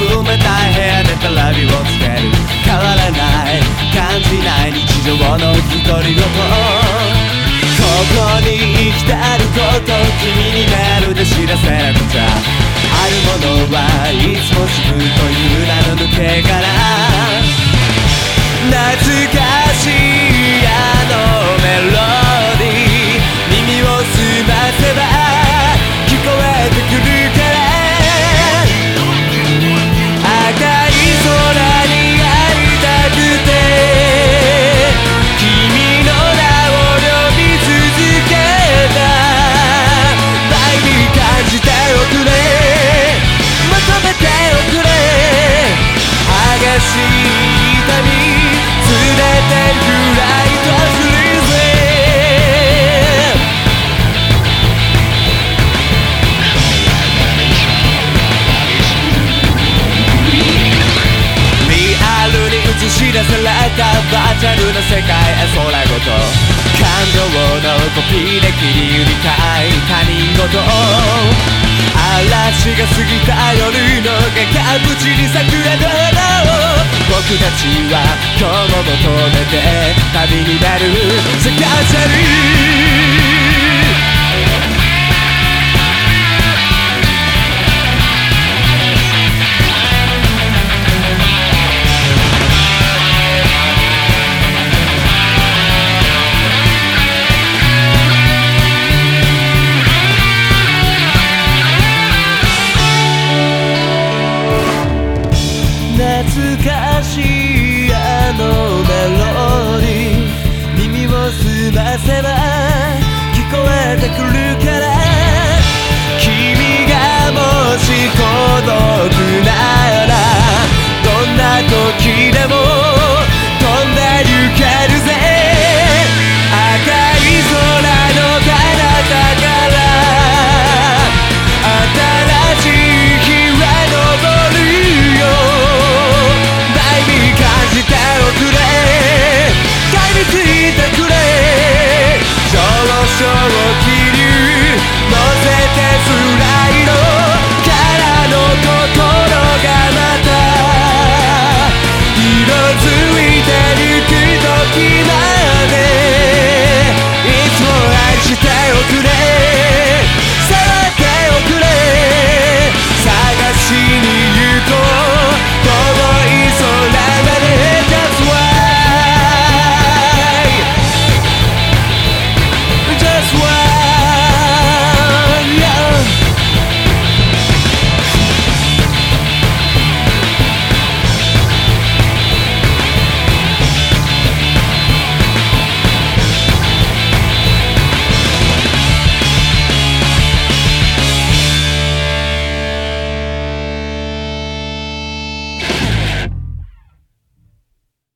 冷たい部屋でテレビをつける変わらない感じない日常の独り言ここに生きてあることを君にメールで知らせなくちゃあるものはいが過ぎた夜の崖っぷちに桜の花を僕たちは今日も求めて旅になる。世界じゃる